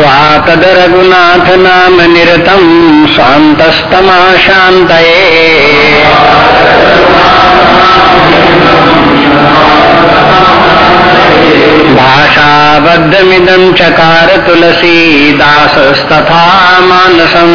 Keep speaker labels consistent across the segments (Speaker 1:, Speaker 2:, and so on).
Speaker 1: तद रघुनाथ नाम निरतम शांतस्तमा शांत भाषाबद्धमिदं चकार तुलसीदासस्तथा मानसम्।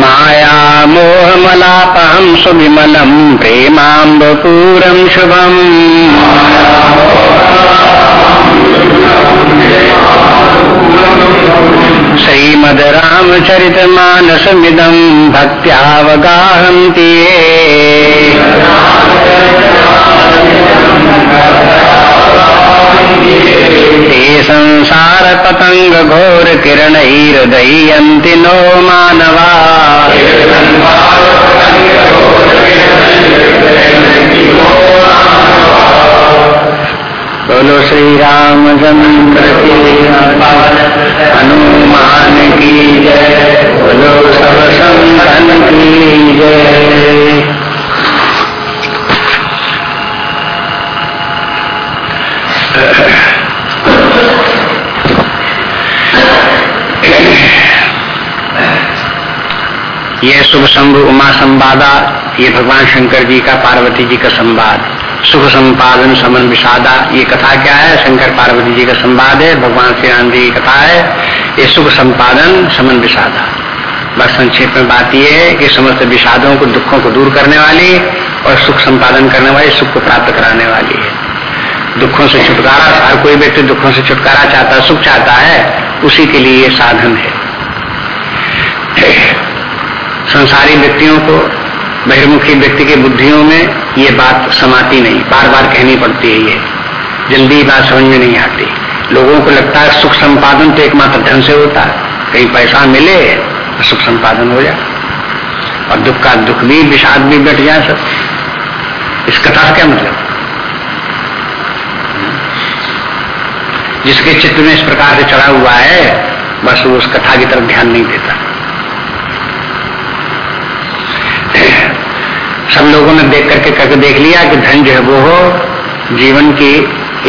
Speaker 1: विज्ञानभक्तिप्रदम् मायामोहमलापहं सुविमलं प्रेमाम्बपूरं शुभम्। श्रीमद रामचरित मानसमिदं भक्त्यावगाहन्ति ये। पतंग घोर किरणैर्दयन्ति नो मानवा। बोलो श्री रामचंद्र की हनुमान की जय। बोलो सब संतन की जय। ये शुभ शंभु उमा संवादा, ये भगवान शंकर जी का पार्वती जी का संवाद। सुख संपादन समन विषादा, ये कथा क्या है? शंकर पार्वती जी का संवाद है, भगवान श्री राम जी की कथा है। ये सुख संपादन समन विषादा। बस संक्षेप में बात यह है कि समस्त विषादों को, दुखों को दूर करने वाली और सुख संपादन करने वाली, सुख को प्राप्त कराने वाली है। दुखों से छुटकारा, हर कोई व्यक्ति दुखों से छुटकारा चाहता है सुख चाहता है, उसी के लिए ये साधन है। संसारी व्यक्तियों को, बहिर्मुखी व्यक्ति की बुद्धियों में ये बात समाती नहीं। बार बार कहनी पड़ती है ये। जल्दी बात समझ में नहीं आती। लोगों को लगता है सुख संपादन तो एकमात्र धन से होता है। कहीं पैसा मिले तो सुख संपादन हो जाए। और दुख का दुख भी, विषाद भी बैठ जाए सब। इस कथा का क्या मतलब? जिसके चित्र में इस प्रकार से चढ़ा हुआ है, बस वो उस कथा की तरफ़ ध्यान नहीं देता। सब लोगों ने देख करके करके देख लिया कि धन जो है वो हो, जीवन की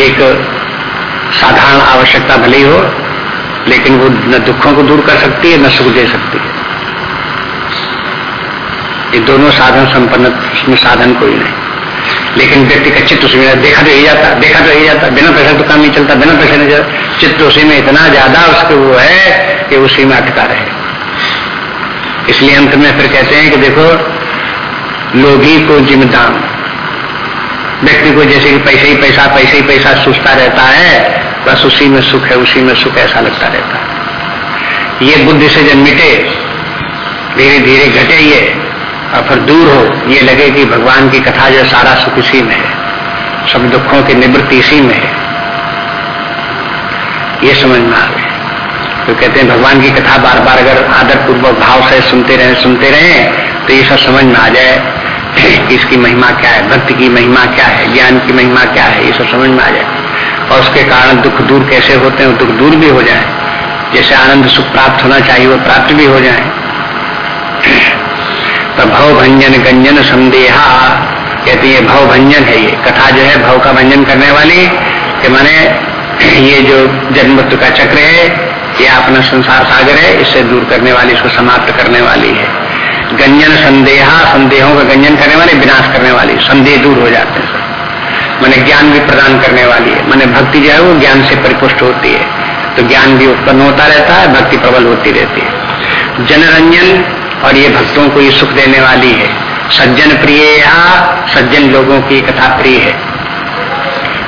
Speaker 1: एक साधारण आवश्यकता भले ही हो, लेकिन वो न दुखों को दूर कर सकती है, न सुख दे सकती है। ये दोनों साधन संपन्न, उसमें साधन कोई नहीं। लेकिन व्यक्ति का चित्त उसमें देखा तो यही जाता, देखा तो यही जाता। बिना पैसा तो काम नहीं चलता, बिना पैसे नहीं चलता। चित्त उसी में इतना ज़्यादा उसके वो है कि उसी में अटका रहे। इसलिए अंत में फिर कहते हैं कि देखो लोभी को जिम्मेदान व्यक्ति को जैसे कि पैसे ही पैसा, पैसे ही पैसा सोचता रहता है, बस उसी में सुख है, उसी में सुख ऐसा लगता रहता है। ये बुद्धि से जब मिटे, धीरे धीरे घटे ये, और फिर दूर हो, ये लगे कि भगवान की कथा जो सारा सुख इसी में है। सब दुखों की निवृत्ति इसी में है। ये समझ में आ गए तो कहते हैं, भगवान की कथा बार बार अगर आदर पूर्वक भाव से सुनते रहे सुनते रहे तो ये सब समझ में आ जाए। इसकी महिमा क्या है? भक्ति की महिमा क्या है? ज्ञान की महिमा क्या है? ये सब समझ में आ जाए। और उसके कारण दुख दूर कैसे होते हैं? दुख दूर भी हो जाए। जैसे आनंद सुख प्राप्त होना चाहिए, वो प्राप्त भी हो जाए। तो भव भंजन गंजन संदेहा। कहते ये भव भंजन है ये। कथा जो है, भव का भंजन करने वाली कि माने ये जो जन्म का चक्र है, ये अपना संसार सागर है, इससे दूर करने वाली, इसको समाप्त करने वाली है। गंजन संदेहा, संदेहों का गंजन करने वाले विनाश करने वाली, संदेह दूर हो जाते हैं। मैंने ज्ञान भी प्रदान करने वाली है। मैंने भक्ति जो है वो ज्ञान से परिपुष्ट होती है। तो ज्ञान भी उत्पन्न होता रहता है, भक्ति प्रबल होती रहती है। जनरंजन और ये भक्तों को ये सुख देने वाली है। सज्जन प्रिय या सज्जन लोगों की कथा प्रिय है।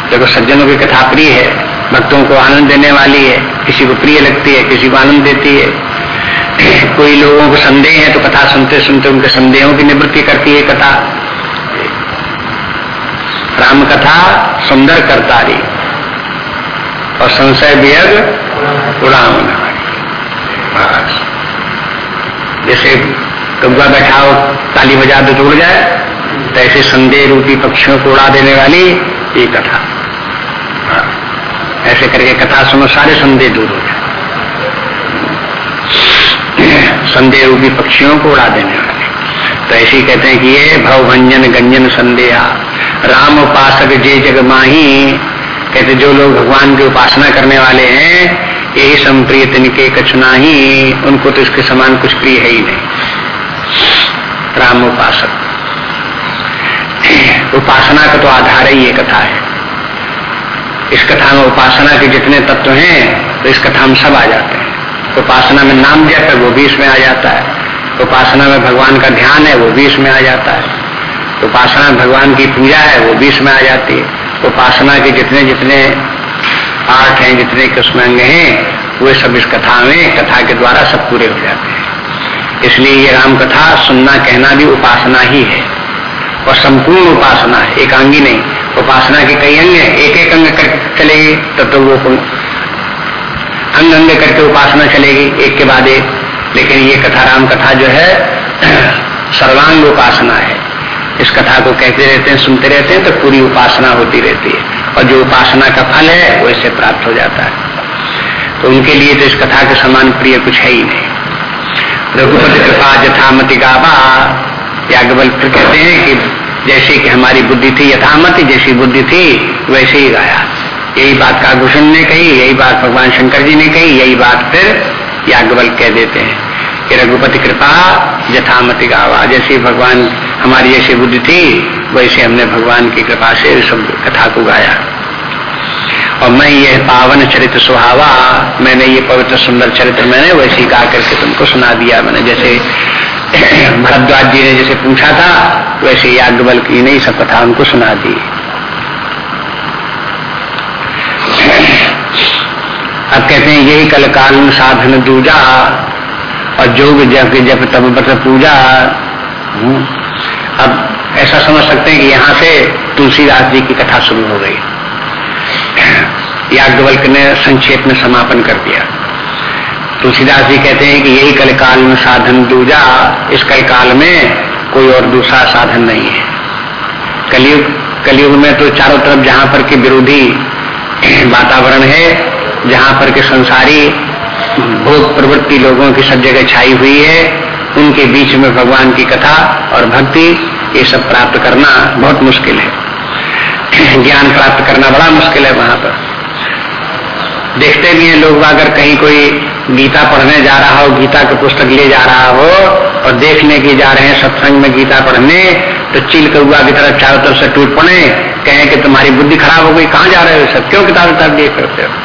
Speaker 1: देखो, सज्जनों की कथा प्रिय है, भक्तों को आनंद देने वाली है, किसी को प्रिय लगती है, किसी को आनंद देती है। कोई लोगों को संदेह है तो कथा सुनते सुनते उनके संदेहों की निवृत्ति करती है कथा। राम कथा सुंदर करता रही और संशय वियग उड़ाम जैसे कब्बा बैठाओ ताली बजा दो तो उड़ जाए तो ऐसे संदेह रूपी पक्षियों को उड़ा देने वाली ये कथा। ऐसे करके कथा सुनो, सारे संदेह दूर हो संदेह रूपी पक्षियों को उड़ा देने वाले। तो ऐसे ही कहते हैं कि ये भवभंजन गंजन संदेहा। राम उपासक जे जग माही। कहते जो लोग भगवान की उपासना करने वाले हैं, यही संप्रिय तिनके कछुना ही उनको तो इसके समान कुछ प्रिय है ही नहीं। राम उपासक। उपासना का तो आधार ही ये कथा है। इस कथा में उपासना के जितने तत्व हैं तो इस कथा में सब आ जाते हैं। उपासना में नाम जप है वो भी इसमें आ जाता है। उपासना में भगवान का ध्यान है, वो भी इसमें आ जाता है। उपासना में भगवान की पूजा है, वो भी इसमें आ जाती है। उपासना के जितने जितने पाठ हैं, जितने कृष्ण अंग हैं, वे सब इस कथा में, कथा के द्वारा सब पूरे हो जाते हैं। इसलिए ये राम कथा सुनना, कहना भी उपासना ही है। और संपूर्ण उपासना है, एकांगी नहीं। उपासना के कई अंग हैं एक एक अंग चलेगी, तब तो वो अंग अंग करके उपासना चलेगी एक के बाद एक। लेकिन ये कथा, राम कथा जो है, सर्वांग उपासना है। इस कथा को कहते रहते हैं, सुनते रहते हैं तो पूरी उपासना होती रहती है। और जो उपासना का फल है, वो इससे प्राप्त हो जाता है। तो उनके लिए तो इस कथा के समान प्रिय कुछ है ही नहीं। रघुपति कृपा जथामति गावा। याज्ञबल फिर कहते हैं कि जैसे कि हमारी बुद्धि थी यथामति, जैसी बुद्धि थी, वैसे ही गाया। यही बात काभूषण ने कही, यही बात भगवान शंकर जी ने कही, यही बात फिर याज्ञबल कह देते हैं कि रघुपति कृपा जथामति गावा। जैसी भगवान, हमारी जैसी बुद्धि थी, वैसे हमने भगवान की कृपा से सब कथा को गाया। और मैं ये पावन चरित्र सुहावा, मैंने ये पवित्र सुंदर चरित्र मैंने वैसे गा करके तुमको सुना दिया। मैंने जैसे भरद्वाज जी ने जैसे पूछा था, वैसे याज्ञबल की नहीं सब कथा उनको सुना दी। अब कहते हैं, यही कल काल साधन दूजा और जोग जब जब तब बत पूजा। हम्म। अब ऐसा समझ सकते हैं कि यहाँ से तुलसीदास जी की कथा शुरू हो गई। याज्ञवल्क ने संक्षेप में समापन कर दिया। तुलसीदास जी कहते हैं कि यही कल काल में साधन दूजा, इस कल काल में कोई और दूसरा साधन नहीं है। कलयुग कलयुग में तो चारों तरफ़ जहाँ पर के विरोधी वातावरण है जहाँ पर के संसारी भोग प्रवृत्ति लोगों की सब जगह छाई हुई है, उनके बीच में भगवान की कथा और भक्ति, ये सब प्राप्त करना बहुत मुश्किल है। ज्ञान प्राप्त करना बड़ा मुश्किल है वहाँ पर। देखते भी हैं लोग, अगर कहीं कोई गीता पढ़ने जा रहा हो, गीता की पुस्तक ले जा रहा हो, और देखने के जा रहे हैं सत्संग में गीता पढ़ने तो चिल कौआ की तरफ़ चारों तरफ़ से टूट पड़े, कहें कि तुम्हारी बुद्धि खराब हो गई, कहाँ जा रहे हो सब? क्यों किताब किताब देख करते हो?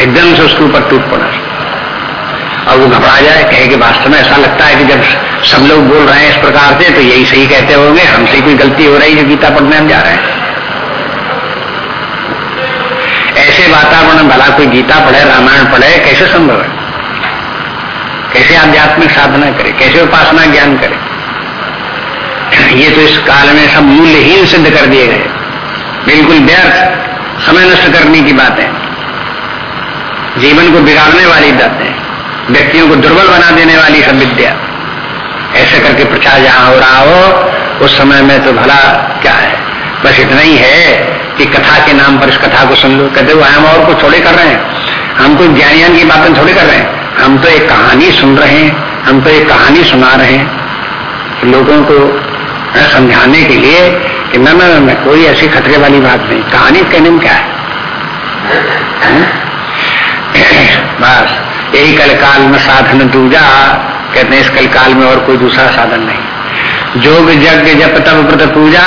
Speaker 1: एकदम से उसके ऊपर टूट पड़ा। और वो घबरा जाए, कहे कि वास्तव में ऐसा लगता है कि जब सब लोग बोल रहे हैं इस प्रकार से तो यही सही कहते होंगे, हमसे कोई गलती हो रही जो गीता पढ़ने हम जा रहे हैं। ऐसे वातावरण भला कोई गीता पढ़े, रामायण पढ़े, कैसे संभव है? कैसे आध्यात्मिक साधना करे, कैसे उपासना ज्ञान करे? ये तो इस काल में सब मूल्यहीन सिद्ध कर दिए गए। बिल्कुल व्यर्थ समय नष्ट करने की बातें जीवन को बिगाड़ने वाली बातें व्यक्तियों को दुर्बल बना देने वाली सब विद्या। ऐसे करके प्रचार जहाँ हो रहा हो, उस समय में तो भला क्या है? बस इतना ही है कि कथा के नाम पर इस कथा को सुन लो। कहते वो हम और कुछ थोड़े कर रहे हैं। हम कोई ज्ञान की बातें थोड़ी कर रहे हैं। हम तो एक कहानी सुन रहे हैं। हम तो एक कहानी सुना रहे हैं। लोगों को समझाने के लिए कि न न कोई ऐसी खतरे वाली बात नहीं। कहानी कहने में क्या है? बस, यही कल काल में साधन दूजा। कहते हैं, इस कल काल में और कोई दूसरा साधन नहीं। जोग यज्ञ जप तप व्रत पूजा,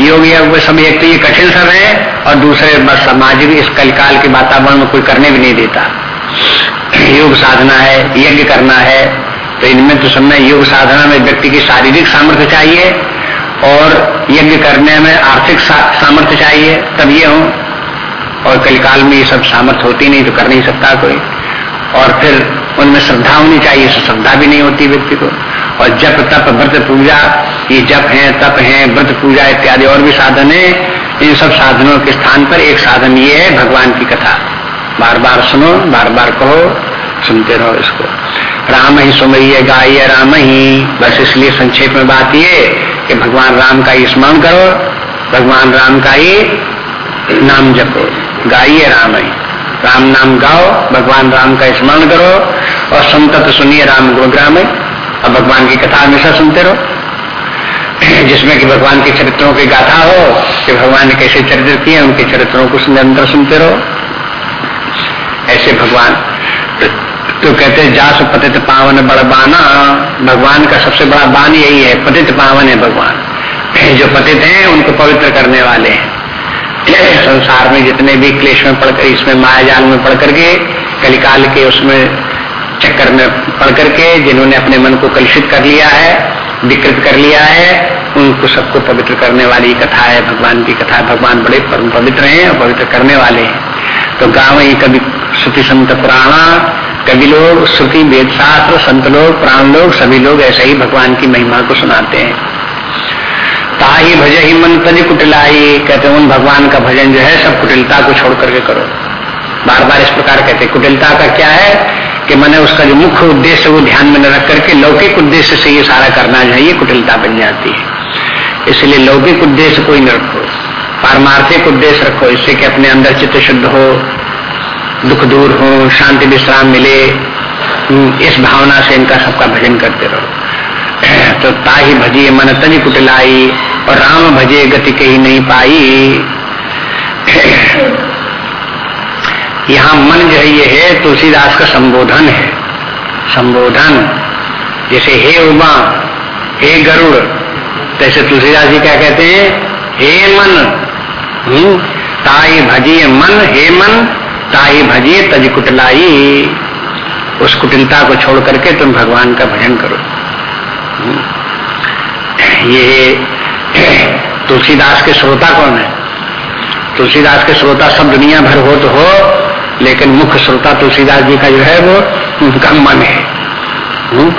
Speaker 1: योग यज्ञ सब तो ये कठिन सब है, और दूसरे बस सामाजिक इस कल काल के वातावरण में कोई करने भी नहीं देता। योग साधना है, यज्ञ करना है तो इनमें तो समय योग साधना में व्यक्ति की शारीरिक सामर्थ्य चाहिए और यज्ञ करने में आर्थिक सामर्थ्य चाहिए, तब ये हो। और कल में ये सब सामर्थ्य होती नहीं तो कर नहीं सकता कोई। और फिर उनमें श्रद्धा होनी चाहिए श्रद्धा भी नहीं होती व्यक्ति को। और जप, तप, व्रत, पूजा, ये जप है, तप है, व्रत, पूजा इत्यादि और भी साधन है। इन सब साधनों के स्थान पर एक साधन ये है, भगवान की कथा। बार बार सुनो बार बार कहो, सुनते रहो इसको। राम ही सुमरिय गाइय राम ही। बस इसलिए संक्षेप में बात ये कि भगवान राम का ही स्मरण करो, भगवान राम का ही नाम जपो। गाइए राम ही राम नाम गाओ, भगवान राम का स्मरण करो और संतत सुनिए राम गुणग्राम और भगवान की कथा हमेशा सुनते रहो। जिसमें कि भगवान के चरित्रों की गाथा हो, कि भगवान ने कैसे चरित्र किए, उनके चरित्रों को निरंतर सुनते रहो। ऐसे भगवान तो कहते जास पतित पावन बड़ बाना भगवान का सबसे बड़ा बान यही है, पतित पावन है भगवान। जो पतित हैं, उनको पवित्र करने वाले हैं। संसार में जितने भी क्लेश में पढ़कर इसमें माया जाल में पढ़ करके कलिकाल के उसमें चक्कर में पढ़ करके जिन्होंने अपने मन को कलुषित कर लिया है, विकृत कर लिया है, उनको सबको पवित्र करने वाली कथा है, भगवान की कथा। है भगवान बड़े पवित्र हैं और पवित्र करने वाले हैं। तो गाँव ही कभी श्रुति संत पुराणा कभी लोग श्रुति वेद शास्त्र संत लोग, प्राण लोग, सभी लोग ऐसे ही भगवान की महिमा को सुनाते हैं। ताही भज ही मन तज कुटिलाई, कहते उन भगवान का भजन जो है, सब कुटिलता को छोड़ करके करो। बार बार इस प्रकार कहते कुटिलता का क्या है कि मैंने उसका जो मुख्य उद्देश्य वो ध्यान में न रख करके लौकिक उद्देश्य से ये सारा करना चाहिए कुटिलता बन जाती है। इसलिए लौकिक उद्देश्य कोई न रखो, पारमार्थिक उद्देश्य रखो, इससे कि अपने अंदर चित्त शुद्ध हो दुख दूर हो शांति विश्राम मिले इस भावना से इनका सबका भजन करते रहो। तो ताही भजिए मन तज कुटलाई और राम भजे गति कही नहीं पाई। यहाँ मन जो है ये है तुलसीदास का संबोधन है। संबोधन जैसे हे उमा हे गरुड़ तैसे तुलसीदास जी क्या कहते हैं? हे मन हम्म, ताई भजिए मन हे मन ताई भजिए तज कुटलाई। उस कुटिलता को छोड़ करके तुम भगवान का भजन करो। हम्म, ये तुलसीदास के श्रोता कौन है? तुलसीदास के श्रोता सब दुनिया भर हो तो हो लेकिन मुख्य श्रोता तुलसीदास जी का जो है वो उनका मन है। हम्म?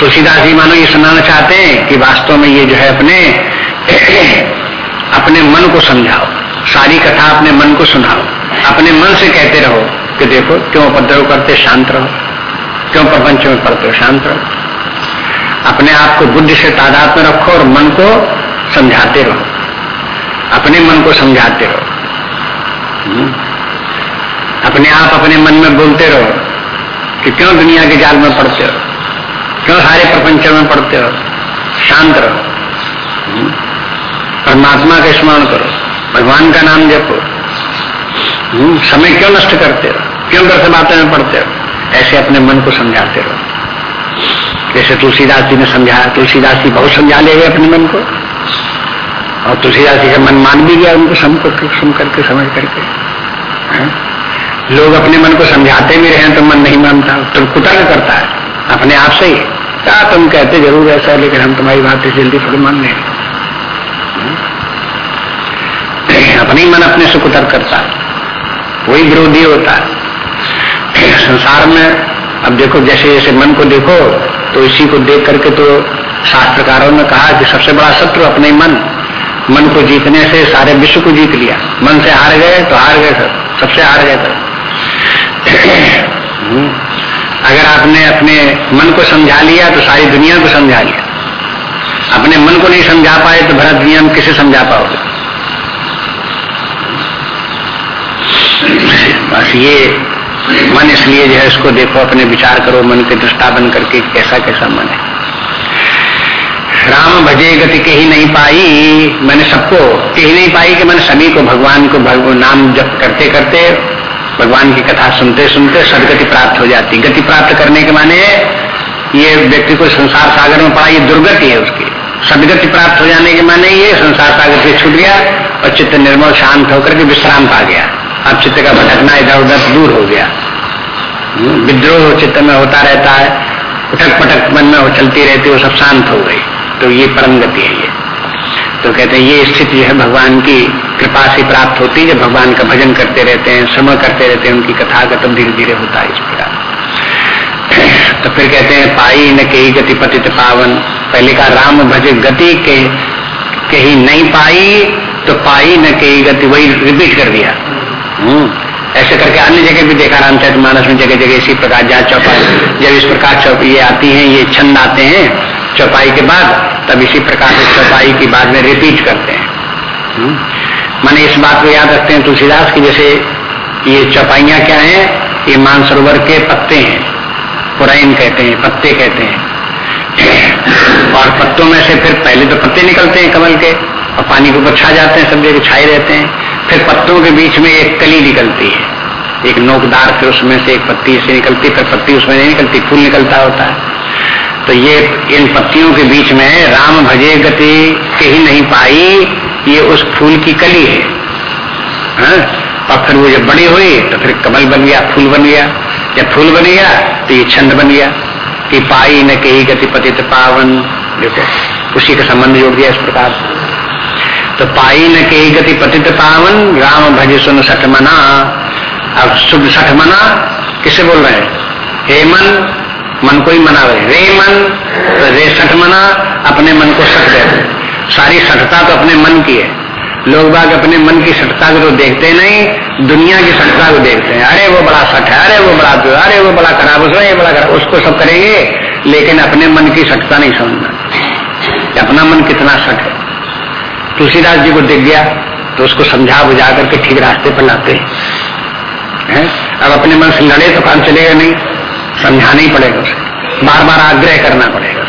Speaker 1: तुलसीदास जी मानो ये सुनाना चाहते हैं कि वास्तव में ये जो है अपने अपने मन को समझाओ। सारी कथा अपने मन को सुनाओ। अपने मन से कहते रहो कि देखो, क्यों उपद्रव करते, शांत रहो? क्यों प्रपंच में पढ़ते हो? शांत रहो। अपने आप को बुद्धि से तादाद में रखो और मन को समझाते रहो। अपने मन को समझाते रहो। हम्म? अपने आप अपने मन में बोलते रहो कि क्यों दुनिया के जाल में पड़ते हो? क्यों सारे प्रपंच में पड़ते हो? शांत रहो। हम्म? परमात्मा का स्मरण करो। भगवान का नाम जपो? समय क्यों नष्ट करते हो क्यों से बातें में पढ़ते हो ऐसे अपने मन को समझाते रहो। जैसे तुलसीदास जी ने समझाया तुलसीदास जी बहुत समझा ले गए अपने मन को। और तुलसीदास जी का मन मान भी गया उनको सुन करके सुन करके, समझ करके। है? लोग अपने मन को समझाते भी रहे तो मन नहीं मानता तो कुतर्क करता है। अपने आप से ही। क्या तुम कहते ज़रूर ऐसा है लेकिन हम तुम्हारी बात से जल्दी थोड़ी मान अपने ही मन अपने से कुतर्क करता है। वही विरोधी होता है। संसार में, अब देखो, जैसे जैसे मन को देखो तो इसी को देख करके तो शास्त्रकारों ने कहा कि सबसे बड़ा शत्रु अपने मन मन को जीतने से सारे विश्व को जीत लिया। मन से हार गए तो हार गए सबसे हार गए सर हम्म। अगर आपने अपने मन को समझा लिया तो सारी दुनिया को समझा लिया। अपने मन को नहीं समझा पाए तो भरत दुनिया में किसे समझा पाओगे? बस ये मन इसलिए जो है, इसको देखो, अपने विचार करो, मन के दृष्टा बन करके कैसा कैसा मन है। राम भजे गति के ही नहीं पाई, मैंने सबको के ही नहीं पाई कि मैंने सभी को भगवान को भगवान नाम जप करते करते भगवान की कथा सुनते सुनते सदगति प्राप्त हो जाती। गति प्राप्त करने के माने ये व्यक्ति को संसार सागर में पड़ा, ये दुर्गति है उसकी। सदगति प्राप्त हो जाने के माने ये संसार सागर से छूट गया और चित्त निर्मल शांत होकर के विश्राम पा गया। अब चित्त का भटकना इधर उधर दूर हो गया। हम्म, विद्रोह चित्त में होता रहता है उठक पटक मन में चलती रहती वो सब शांत हो गई। तो ये परम गति है ये। तो कहते हैं ये स्थिति है भगवान की कृपा से प्राप्त होती है जब भगवान का भजन करते रहते हैं श्रमण करते रहते हैं उनकी कथा का तब धीरे धीरे होता है इस प्रकार। तो फिर कहते हैं पाई न कही गति पतित पावन। पहले का राम भज गति के कही नहीं पाई तो पाई न कही गति वही रिपीट कर दिया। ऐसे करके अन्य जगह भी देखा रामचरित मानस में जगह जगह इसी प्रकार जहाँ चौपाई। जब इस प्रकार चौप ये आती हैं, ये छंद आते हैं, चौपाई के बाद, तब इसी प्रकार से चौपाई की बाद में रिपीट करते हैं। हम्म? मैंने इस बात को याद रखते हैं तुलसीदास की, जैसे ये चौपाइया क्या है, ये मानसरोवर के पत्ते हैं। पुराइन कहते हैं, पत्ते कहते हैं। और पत्तों में से फिर पहले तो पत्ते निकलते हैं कमल के, और पानी के ऊपर छा जाते हैं, सब जगह छाए रहते हैं। फिर पत्तों के बीच में एक कली निकलती है। एक नोकदार फिर उसमें से एक पत्ती से निकलती, फिर पत्ती उसमें नहीं निकलती, फूल निकलता होता है। तो ये इन पत्तियों के बीच में राम भजे गति कहीं नहीं पाई, ये उस फूल की कली है। हा? और फिर वो जब बड़ी हुई तो फिर कमल बन गया, फूल बन गया। जब फूल बन गया तो ये छंद बन गया कि पाई न कही गति पतित पावन। देखो, उसी का संबंध जोड़ दिया इस प्रकार तो पाई न के गति पतित पावन, राम भज सुन सठ मना। अब शुभ सठ मना, किसे बोल रहे हैं? हे मन मन को ही मना रहे रे मन तो रे सठ मना, अपने मन को सट दे सारी सठता तो अपने मन की है। लोग बाग अपने मन की सटता को तो देखते नहीं, दुनिया की सटता को देखते हैं। अरे वो बड़ा सट है, अरे वो बड़ा अरे वो बड़ा खराब उसमें ये बड़ा खराब, उसको सब करेंगे, लेकिन अपने मन की सटता नहीं समझना। अपना मन कितना सट है? तुलसीदास जी को दिख गया तो उसको समझा बुझा करके ठीक रास्ते पर लाते हैं। है? अब अपने मन से लड़े तो काम चलेगा नहीं, समझाना ही पड़ेगा उसे। बार बार आग्रह करना पड़ेगा।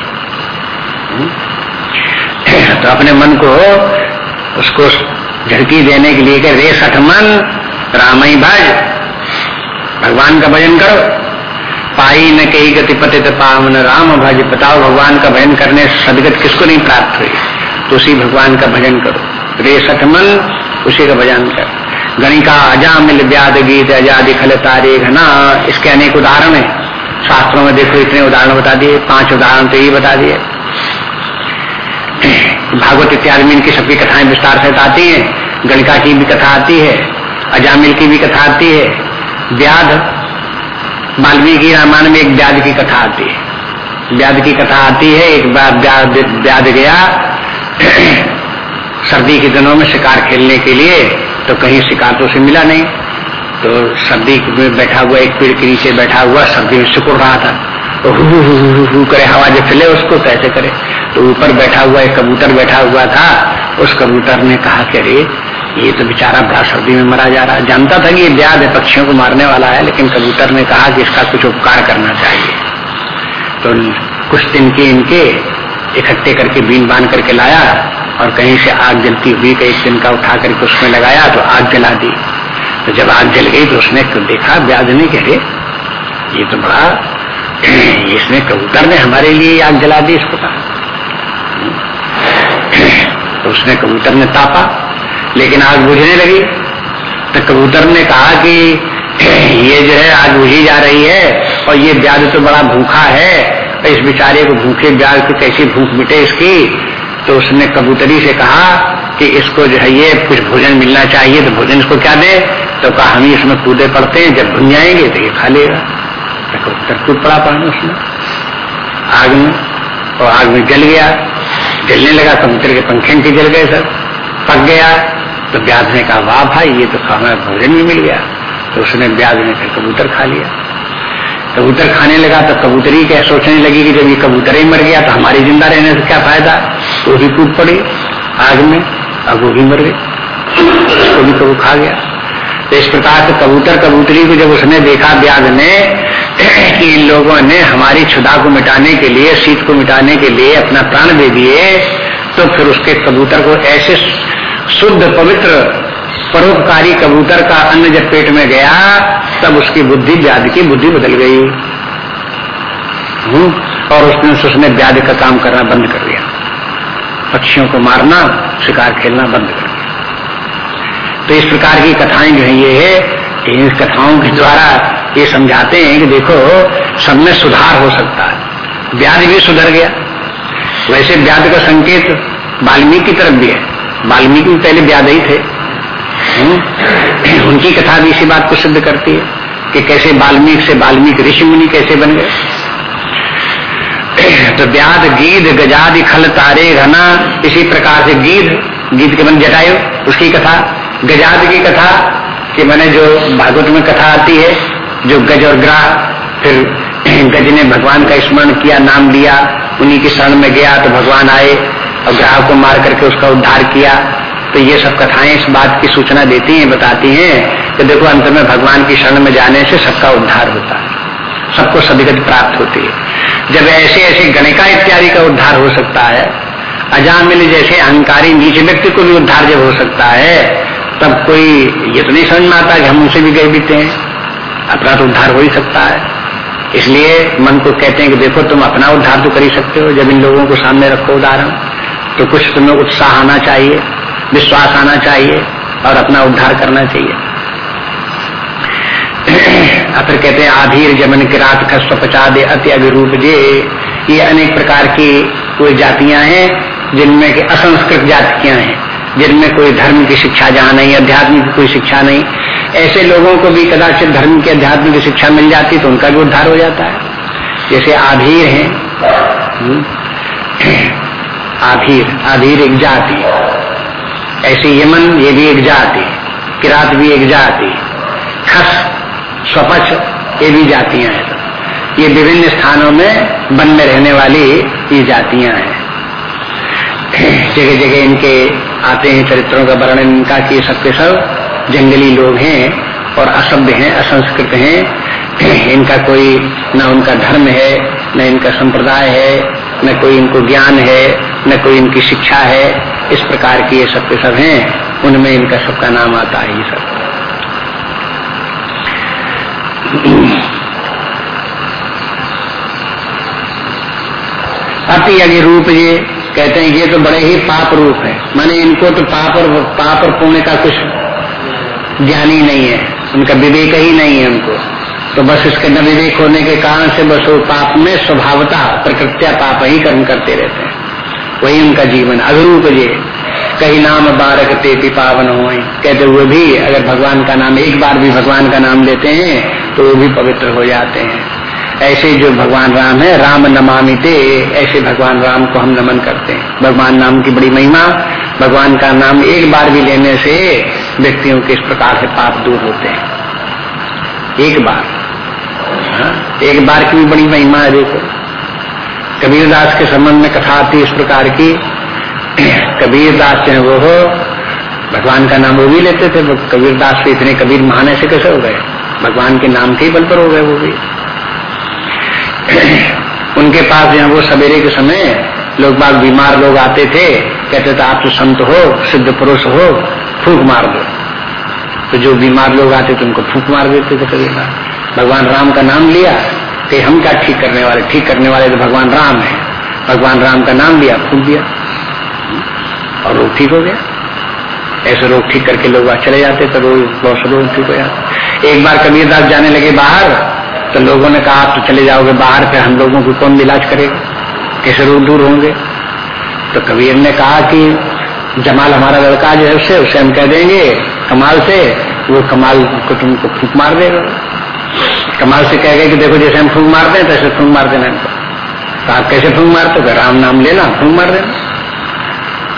Speaker 1: हम्म? तो अपने मन को उसको झड़की देने के लिए रे सठ मन रामई भज भगवान का भजन करो। पाई न कही गति पतित पावन राम भज। बताओ भगवान का भजन करने सदगत किसको नहीं प्राप्त हुई? तो उसी भगवान का भजन करो। रे सठमन उसी का भजन कर। गणिका अजा मिल व्याद गीत अजादि खल तारे घना, इसके अनेक उदाहरण है। शास्त्रों में देखो, इतने उदाहरण बता दिए, पाँच उदाहरण तो यही बता दिए। भागवत इत्यादि में इनकी सबकी कथाएँ विस्तार से आती है। गणिका की भी कथा आती है, अजामिल की भी कथा आती है। व्याध वाल्मीकि रामायण में एक व्याध की कथा आती है। व्याध की कथा आती है, एक बार व्याध गया सर्दी के दिनों में शिकार खेलने के लिए तो कहीं शिकार तो उसे मिला नहीं। तो सर्दी में बैठा हुआ, एक पेड़ के नीचे बैठा हुआ, सर्दी में सिकुड़ रहा था। तो हु हु हु हु करे, हवा जब चले उसको कैसे करे। तो ऊपर बैठा हुआ, एक कबूतर बैठा हुआ था। उस कबूतर ने कहा कि अरे, ये तो बेचारा बड़ा सर्दी में मरा जा रहा जानता था कि ये ब्याज है, पक्षियों को मारने वाला है, लेकिन कबूतर ने कहा कि इसका कुछ उपकार करना चाहिए। तो कुछ दिन के इनके इकट्ठे करके बीन बाँध करके लाया और कहीं से आग जलती हुई का एक दिन का उठा करके उसमें लगाया तो आग जला दी। तो जब आग जल गई तो उसने तो देखा, ब्याज ने कहे ये तो बड़ा, इसने कबूतर ने हमारे लिए आग जला दी इसको कहा तो उसने कबूतर ने तापा। लेकिन आग बुझने लगी। तो कबूतर ने कहा कि ये जो है, आग बुझी जा रही है और ये ब्याज तो बड़ा भूखा है। तो इस बेचारे को भूखे ब्याज की कैसी भूख मिटे इसकी तो उसने कबूतरी से कहा कि इसको जो है ये कुछ भोजन मिलना चाहिए तो भोजन इसको क्या दे? तो कहा, हम ही इसमें कूदे पड़ते हैं, जब भुन जाएँगे तो ये खा लेगा। तो कबूतर कूद पड़ा पानी उसमें? आग में। और आग में जल गया। जलने लगा, कबूतर के पंखे के जल गए सर पक गया। तो ब्याज ने कहा, वाह भाई, ये तो हमें भोजन भी मिल गया। तो उसने ब्याज ने फिर कबूतर खा लिया। कबूतर खाने लगा तो कबूतरी क्या सोचने लगी कि जब ये कबूतर ही मर गया तो हमारी ज़िंदा रहने से क्या फ़ायदा? तो भी कूद पड़ी आग में अब वो भी मर गई, उसको भी कबू खा गया। तो इस प्रकार से कबूतर कबूतरी को जब उसने देखा ब्याज ने कि इन लोगों ने हमारी क्षुदा को मिटाने के लिए, शीत को मिटाने के लिए अपना प्राण दे दिए तो फिर उसके कबूतर को ऐसे शुद्ध पवित्र परोपकारी कबूतर का अन्न जब पेट में गया तब उसकी बुद्धि व्याध की बुद्धि बदल गई। हम्म, और उसने उसने व्याध का काम करना बंद कर दिया। पक्षियों को मारना शिकार खेलना बंद कर दिया। तो इस प्रकार की कथाएँ जो है ये है इन कथाओं के द्वारा ये समझाते हैं कि देखो सब में सुधार हो सकता है। व्याध भी सुधर गया। वैसे व्याध का संकेत वाल्मीकि की तरफ़ भी है। वाल्मीकि पहले व्याध ही थे। हम्म? उनकी कथा भी इसी बात को सिद्ध करती है कि कैसे वाल्मीकि से वाल्मीकि ऋषि मुनि कैसे बन गए। तो व्याध गीध, गजादि, खल, तारे, घना, इसी प्रकार से गीध गीत के मन जटायु, उसकी कथा, गजाद की कथा, कि मैंने जो भागवत में कथा आती है, जो गज और ग्राह, फिर गज ने भगवान का स्मरण किया, नाम लिया, उन्हीं की शरण में गया तो भगवान आए और ग्राह को मार करके उसका उद्धार किया। तो ये सब कथाएँ इस बात की सूचना देती हैं, बताती हैं कि देखो अंत में भगवान की शरण में जाने से सबका उद्धार होता है, सबको सदगत प्राप्त होती है। जब ऐसे ऐसे गणिका इत्यादि का उद्धार हो सकता है अजामिल जैसे अहंकारी नीचे व्यक्ति को भी उद्धार जब हो सकता है, तब कोई ये तो नहीं समझ में आता कि हम उनसे भी गए बीते हैं। अपना तो उद्धार हो ही सकता है। इसलिए मन को कहते हैं कि देखो तुम अपना उद्धार तो कर ही सकते हो, जब इन लोगों को सामने रखो उदाहरण तो कुछ तुम्हें उत्साह आना चाहिए। विश्वास आना चाहिए और अपना उद्धार करना चाहिए। फिर कहते हैं आधीर जमन किरात खस्व पचा दे अति अभिरूप जे। ये अनेक प्रकार की कोई जातियाँ हैं जिनमें कि असंस्कृत जातियाँ हैं जिनमें कोई धर्म की शिक्षा जहाँ नहीं अध्यात्म की कोई शिक्षा नहीं। ऐसे लोगों को भी कदाचित धर्म की अध्यात्म की शिक्षा मिल जाती तो उनका भी उद्धार हो जाता है। जैसे आधीर है हम्म, आधीर आधीर एक जाति। ऐसे यमन, ये भी एक जाति, किरात भी एक जाति, खस स्वपच ये भी जातियाँ हैं। ये विभिन्न स्थानों में वन में रहने वाली ये जातियाँ हैं। जगह जगह इनके आते हैं, चरित्रों का वर्णन, इनका कि सबके सब जंगली लोग हैं और असभ्य हैं, असंस्कृत हैं। इनका कोई न उनका धर्म है, न इनका संप्रदाय है, न कोई इनको ज्ञान है न कोई इनकी शिक्षा है, इस प्रकार की ये सब के सब हैं, उनमें इनका सबका नाम आता है ये सब। अति अगे रूप ये कहते हैं, ये तो बड़े ही पाप रूप है। माने इनको तो पाप और पाप और पुण्य का कुछ ज्ञान ही नहीं है। उनका विवेक ही नहीं है उनको। तो बस इसके न विवेक होने के कारण से बस वो पाप में स्वभावता प्रकृत्या पाप ही कर्म करते रहते हैं। वही उनका जीवन। अगरूप ये कहीं नाम बारक तेती पावन हो कहते हुए भी अगर भगवान का नाम, एक बार भी भगवान का नाम लेते हैं तो वो भी पवित्र हो जाते हैं। ऐसे जो भगवान राम है, राम नमामिते ऐसे भगवान राम को हम नमन करते हैं। भगवान नाम की बड़ी महिमा, भगवान का नाम एक बार भी लेने से व्यक्तियों के इस प्रकार से पाप दूर होते हैं। एक बार। हा? एक बार की भी बड़ी महिमा है, देखो। कबीरदास के संबंध में कथा आती इस प्रकार की। कबीरदास जो है वो हो, भगवान का नाम वो भी लेते थे कबीरदास से इतने कबीर महान ऐसे कैसे हो गए? भगवान के नाम के बल पर हो गए वो भी। उनके पास जो है वो सवेरे के समय लोग बाग बीमार लोग आते थे, कहते थे, आप तो संत हो, सिद्ध पुरुष हो, फूक मार दो। तो जो बीमार लोग आते थे, उनको फूक मार देते थे कभी भगवान राम का नाम लिया कि हम क्या ठीक करने वाले? ठीक करने वाले तो भगवान राम है। भगवान राम का नाम लिया फूक दिया और रोग ठीक हो गया। ऐसे रोग ठीक करके लोग चले जाते तो रोग, बहुत से रोग ठीक हो जाते एक बार कबीरदास जाने लगे बाहर तो लोगों ने कहा, आप तो चले जाओगे बाहर, फिर हम लोगों को कौन इलाज करेगा? कैसे रोग दूर होंगे? तो कबीर ने कहा कि जमाल हमारा लड़का जो है उससे उसे हम कह देंगे, कमाल से, वो कमाल को तुमको फूक मार देगा। कमाल से कह गए कि देखो जैसे हम फूक मारते हैं, तैसे फूक मार देना इनको। तो आप कैसे फूक मारते हो? राम नाम लेना फूक मार देना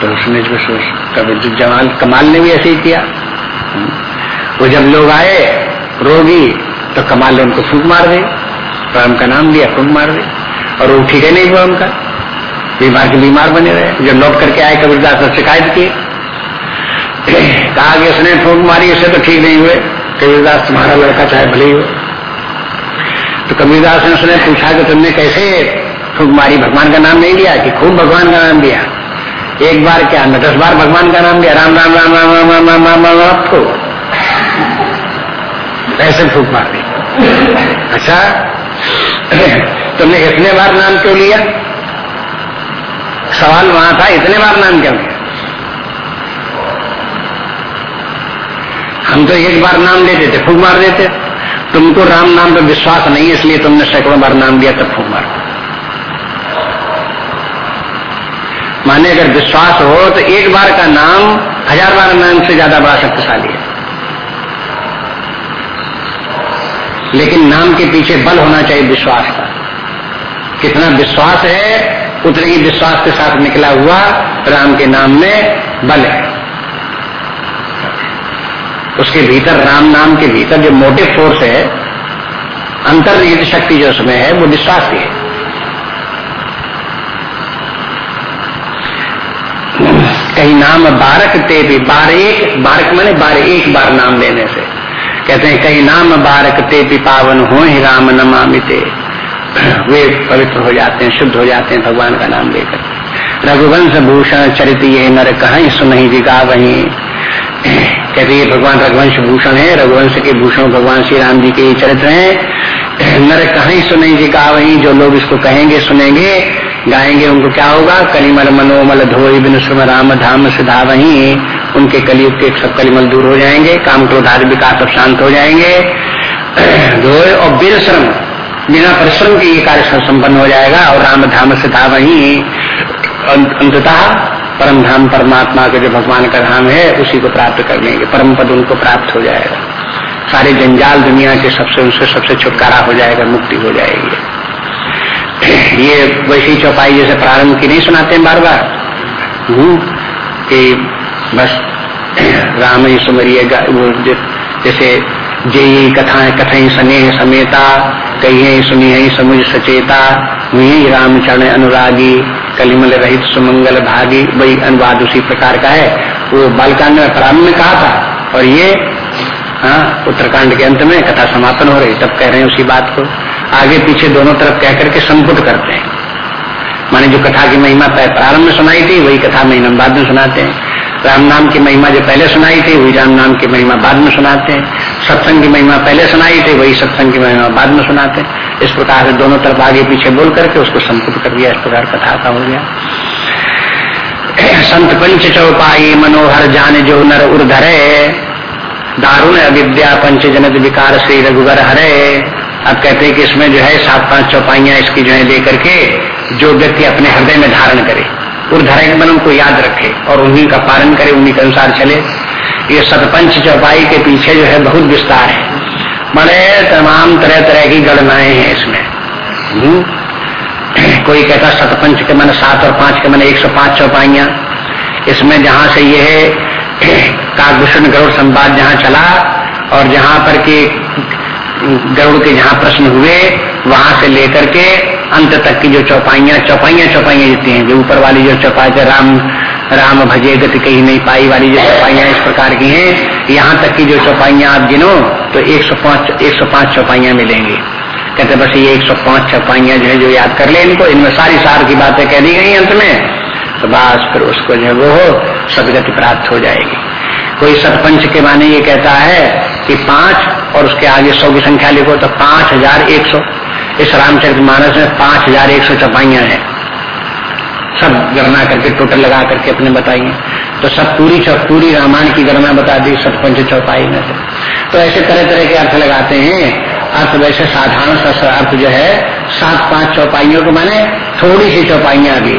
Speaker 1: तो उसने जो सोच कबीर जमाल, कमाल ने भी ऐसे ही किया। वो जब लोग आए, रोगी तो कमाल ने उनको फूक मार दी राम का नाम दिया फूक मार दी और वो ठीक है नहीं हुआ उनका बीमार के बीमार बने रहे। जब लौट करके आए, कबीरदास ने शिकायत की। कहा कि उसने फूक मारी, उसे तो ठीक नहीं हुए। कबीरदास, तुम्हारा लड़का चाहे भले ही हो। तो कबीरदास ने उसने पूछा कि तुमने कैसे फूक मारी भगवान का नाम नहीं लिया कि खूब भगवान का नाम लिया? एक बार क्या, न दस बार भगवान का नाम लिया? राम राम राम राम राम राम राम राम राम राम फूक ऐसे फूक मार दी। अच्छा? तुमने इतने बार नाम क्यों लिया? सवाल वहाँ था, इतने बार नाम क्यों लिया? हम तो एक बार नाम लेते थे फूक मार देते। तुमको राम नाम पर विश्वास नहीं इसलिए तुमने सैकड़ों बार नाम दिया, तब फूक मार। माने अगर विश्वास हो तो एक बार का नाम, हज़ार बार नाम से ज़्यादा बड़ा शक्तिशाली है। लेकिन नाम के पीछे बल होना चाहिए विश्वास का। कितना विश्वास है, उतने ही विश्वास के साथ निकला हुआ राम के नाम में बल है। उसके भीतर राम नाम के भीतर जो मोटिव फोर्स है, अंतर्निहित शक्ति जो उसमें है, वो विश्वास ही। कहीं नाम बारक ते भी, बार एक, बारक माने बार एक बार नाम लेने से। कहते हैं, कहीं नाम बारक ते भी पावन हो ही राम नमामिते वे पवित्र हो जाते हैं, शुद्ध हो जाते हैं, भगवान का नाम लेकर। रघुवंश भूषण चरित ये नर कहीं सुनही विगा वही। कहते ये भगवान रघुवंश भूषण है, रघुवंश के भूषण भगवान श्री राम जी के चरित्र हैं। नर कहीं सुनही विगा वही जो लोग इसको कहेंगे, सुनेंगे, गाएँगे, उनको क्या होगा? कलिमल मनोमल धोई बिन सुम राम धाम सिधा वही उनके कलियुग के सब कलिमल दूर हो जाएँगे, काम क्रोधादि विकास सब शांत हो जाएँगे। धोए और बिन श्रम, बिना परिश्रम के ये कार्य संपन्न हो जाएगा और राम धाम से था वही अंततः परम धाम परमात्मा के जो भगवान का धाम है, उसी को प्राप्त कर लेंगे। परम पद उनको प्राप्त हो जाएगा। सारे जंजाल दुनिया के सबसे उनसे सबसे छुटकारा हो जाएगा, मुक्ति हो जाएगी। ये वैसी चौपाई जैसे प्रारंभ की नहीं सुनाते हैं बार बार कि बस राम ही सुमरिएगा जैसे जे कथाएँ कथई स्नेह समेता कही सुनी है समुझ सचेता वही राम चरण अनुरागी, कलिमल रहित सुमंगल भागी, वही अनुवाद उसी प्रकार का है। वो बालकांड में प्रारंभ में कहा था, और ये हाँ उत्तरकांड के अंत में कथा समापन हो रही, तब कह रहे हैं उसी बात को। आगे पीछे दोनों तरफ़ कह करके संपुट करते हैं। माने जो कथा की महिमा प्रारंभ में सुनाई थी, वही कथा महिमा बाद में सुनाते हैं। राम नाम की महिमा जो पहले सुनाई थी, वही राम नाम की महिमा बाद में सुनाते हैं। सत्संग की महिमा पहले सुनाई थी, वही सत्संग की महिमा बाद में सुनाते हैं। इस प्रकार से दोनों तरफ़ आगे पीछे बोल करके उसको संपुट कर दिया, इस प्रकार कथा का हो गया। संत पंच चौपाई मनोहर जान जो नर उर्धरे, दारुण अविद्या पंच जनत विकार श्री रघुवर हरे। अब कहते हैं कि इसमें जो है सात पाँच चौपाइया इसकी जो है लेकर के जो व्यक्ति अपने हृदय में धारण करे, उर्धर मन उनको याद रखे और उन्हीं का पालन करे, उन्हीं के अनुसार चले। ये सतपंच चौपाई के पीछे जो है बहुत विस्तार है। बड़े तमाम तरह तरह की गणनाएँ हैं इसमें हम्म। कोई कहता, सतपंच के मन सात और पाँच के मन एक सौ पाँच चौपाइया इसमें जहाँ से ये है काकभूषण गरुड़ संवाद जहाँ चला, और जहाँ पर के गरुड़ के जहाँ प्रश्न हुए, वहाँ से लेकर के अंत तक की जो चौपाइया चौपाइया चौपाइया जितनी हैं, जो ऊपर वाली जो चौपाई राम राम भजे गति कहीं नहीं पाई वाली जो चौपाइया इस प्रकार की हैं, यहाँ तक की जो चौपाइया आप गिनो तो एक सौ पाँच, एक सौ पाँच चौपाइया मिलेंगी। कहते बस ये एक सौ पाँच चौपाइया जो है, जो याद कर ले इनको। इनमें सारी सार की बातें कह दी गई अंत में। तो बस फिर उसको जो है, वो सदगति प्राप्त हो जाएगी। कोई सरपंच के माने ये कहता है कि पाँच और उसके आगे सौ की संख्या लिखो तो पाँच हज़ार एक सौ। इस रामचरित मानस में पाँच हज़ार एक सौ चौपाइया है। सब गणना करके, टोटल लगा करके अपने बताइए। तो सब पूरी पूरी रामायण की गणना बता दी सतपंच चौपाई में तो ऐसे तरह तरह के अर्थ लगाते हैं। अर्थ वैसे साधारण सा अर्थ जो है सात पाँच चौपाइयों को माने थोड़ी सी चौपाइया भी।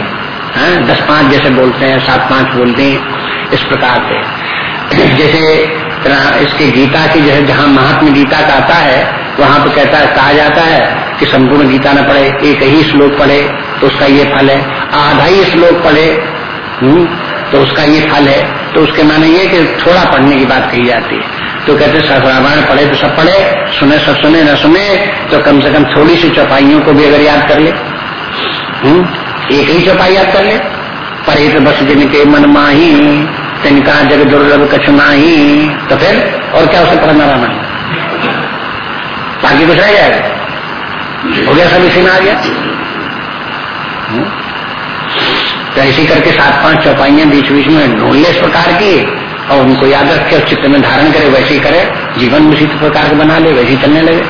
Speaker 1: हाँ, दस पाँच जैसे बोलते हैं सात पाँच बोलते हैं इस प्रकार से। जैसे इसके गीता की जो है जहाँ महात्मा गीता का आता है वहाँ पर कहता है कहा जाता है कि संपूर्ण गीता न पढ़े एक ही श्लोक पढ़े तो उसका ये फल है। आधा ही श्लोक पढ़े हम्म, तो उसका ये फल है। तो उसके माने ये कि थोड़ा पढ़ने की बात कही जाती है। तो कहते सब रामायण पढ़े तो सब पढ़े सुने सब सुने न सुने तो कम से कम थोड़ी सी चौपाइयों को भी अगर याद कर ले। हम्म, एक ही चौपाई याद कर ले। पढ़े तो बस जिनके मन माही तिनका जग दुर्लभ कछुनाही तो फिर और क्या उसे पढ़ना रामायण? बाकी कुछ रह जाएगा? हो गया सब इसी में आ गया? हम्म? तो ऐसी करके सात पाँच चौपाइया बीच बीच में ढूंढ ले इस प्रकार की और उनको याद रखे और चित्त में धारण करे, वैसे ही करे, जीवन उसी प्रकार के बना ले, वैसे चलने लगे।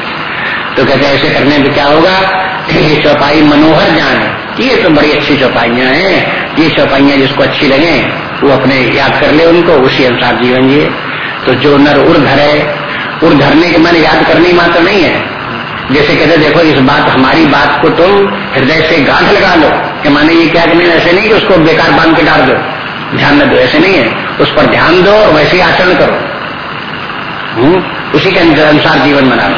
Speaker 1: तो कहते ऐसे करने में क्या होगा? ये चौपाई मनोहर जान ये तो बड़ी अच्छी चौपाइया हैं। ये चौपाइया जिसको अच्छी लगे, वो अपने याद कर ले उनको, उसी अनुसार जीवन जिए। तो जो नर उड़ धरे उड़ धरने के मैंने याद करने मात्र नहीं है। जैसे कहते देखो, इस बात, हमारी बात को तुम हृदय से गांठ लगा लो। कि माने ये क्या कहने ऐसे नहीं कि उसको बेकार बाँध के डाल दो। ध्यान न दो, ऐसे नहीं है। उस पर ध्यान दो और वैसे ही आचरण करो। हम्म? उसी के अनुसार जीवन बनाओ।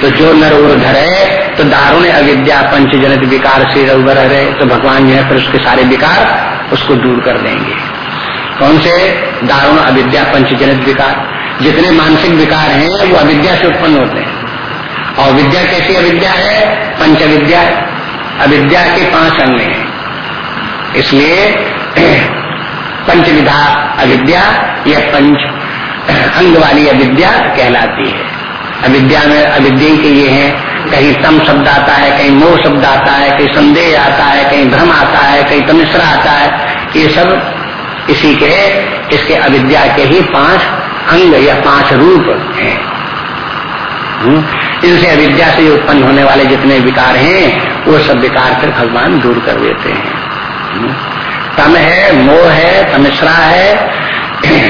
Speaker 1: तो जो नर उड़ धरे तो दारुण अविद्या पंच जनित विकार से रघुवर रहे तो भगवान जो है, फिर उसके सारे विकार उसको दूर कर देंगे। कौन से? दारुण, अविद्या पंच जनित विकार। जितने मानसिक विकार हैं, वो अविद्या से उत्पन्न होते हैं। और विद्या कैसी अविद्या है? पंच विद्या अविद्या के पाँच अंग हैं। इसलिए पंच विधा अविद्या, यह पंच अंग वाली अविद्या कहलाती है अविद्या में अविद्या के ये है कहीं तम शब्द आता है, कहीं मोह शब्द आता है, कहीं संदेह आता है, कहीं भ्रम आता है, कहीं तमिश्रा आता है ये सब इसी के, इसके अविद्या के ही पाँच अंग या पाँच रूप हैं हम्म? इनसे अविद्या से उत्पन्न होने वाले जितने विकार हैं, वो सब विकार फिर भगवान दूर कर देते हैं? तम है, मोह है, तमिश्रा है,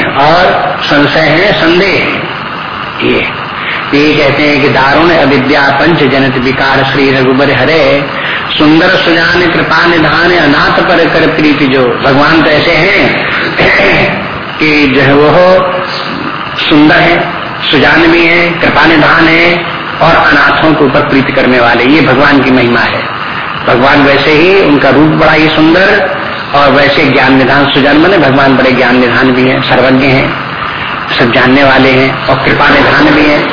Speaker 1: और संशय है, संदेह। ये। ये कहते हैं कि दारुण अविद्या पंच जनित विकार श्री रघुबर हरे। सुंदर सुजान कृपा निधान अनाथ पर कर प्रीति जो। भगवान तो ऐसे हैं कि जो है वो सुंदर है, सुजान भी है, कृपा निधान है, और अनाथों के ऊपर प्रीति करने वाले। ये भगवान की महिमा है। भगवान वैसे ही उनका रूप बड़ा ही सुंदर और वैसे ज्ञान निधान सुजान मने भगवान बड़े ज्ञान निधान भी हैं, सर्वज्ञ हैं, सब जानने वाले हैं और कृपा निधान भी है,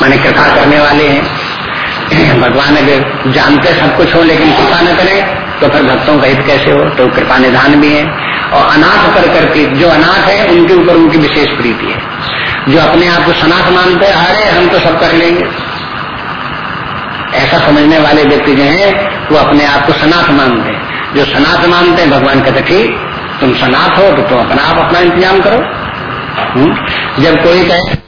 Speaker 1: माने कृपा करने वाले हैं। भगवान अगर जानते सब कुछ हो लेकिन कृपा न करें तो फिर भक्तों का हित कैसे हो? तो कृपा निधान भी है और अनाथ कर करके जो अनाथ है, उनके ऊपर उनकी विशेष प्रीति है। जो अपने आप को सनाथ मानते हैं, अरे हम तो सब कर लेंगे। ऐसा समझने वाले व्यक्ति जो हैं वो अपने आप को सनाथ मानते हैं जो सनात मानते हैं, भगवान कहते ठीक, तुम सनात हो तो तुम अपना आप अपना इंतज़ाम करो हुँ? हम्म? जब कोई कहे